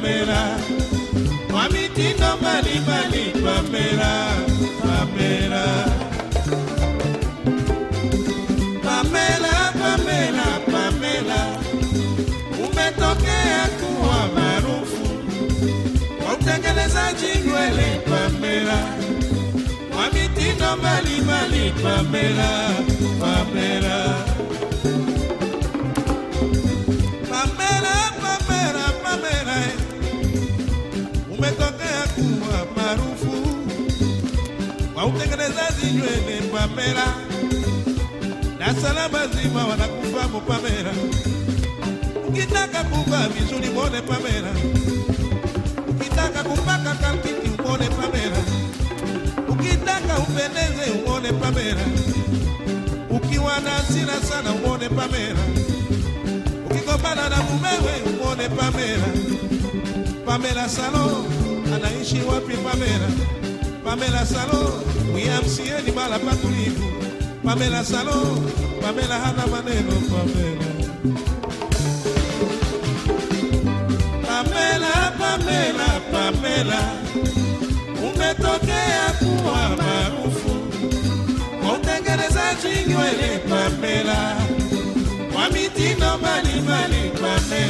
Pamela, kwa mitindo mbalimbali Pamela, Pamela. Pamela, Pamela, Pamela, umetokea kuwa maarufu kwa utengenezaji nywele Pamela, kwa mitindo mbalimbali Pamela, Pamela. Kwa zinywene nywele Pamela, Dar es zima wanakufa Pamela. Ukitaka kuvaa vizuri mwone Pamela, ukitaka kupaka kampiti umwone Pamela, ukitaka upendeze umwone Pamela, ukiwa na hasira sana umwone Pamela ukigombana na mumewe umwone Pamela. Pamela Salo anaishi wapi Pamela? Pamela Salo mwiamsieni mala patulivu. Pamela Salo, Pamela hana maneno Pamela. Pamela, Pamela, Pamela, umetokea kuwa maarufu kwa utengenezaji nywele Pamela kwa mitindo mbalimbali Pamela.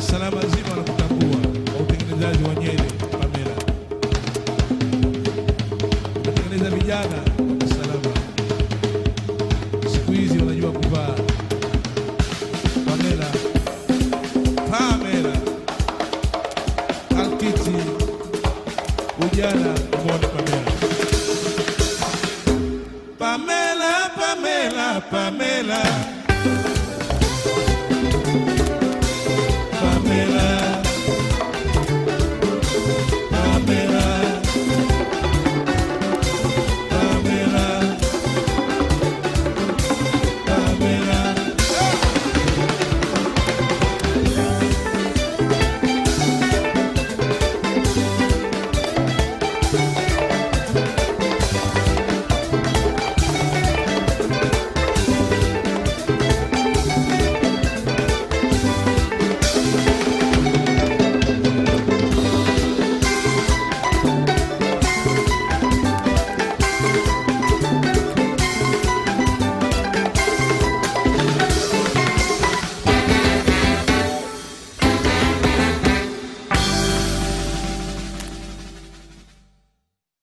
Salaam zima wanakutambua kwa utengenezaji wa nywele Pamela. Unatengeneza vijana wa Salaam, siku hizi wanajua kuvaa. Pamela, Pamela, Alkiti, ujana umwone Pamela. Pamela, Pamela, Pamela.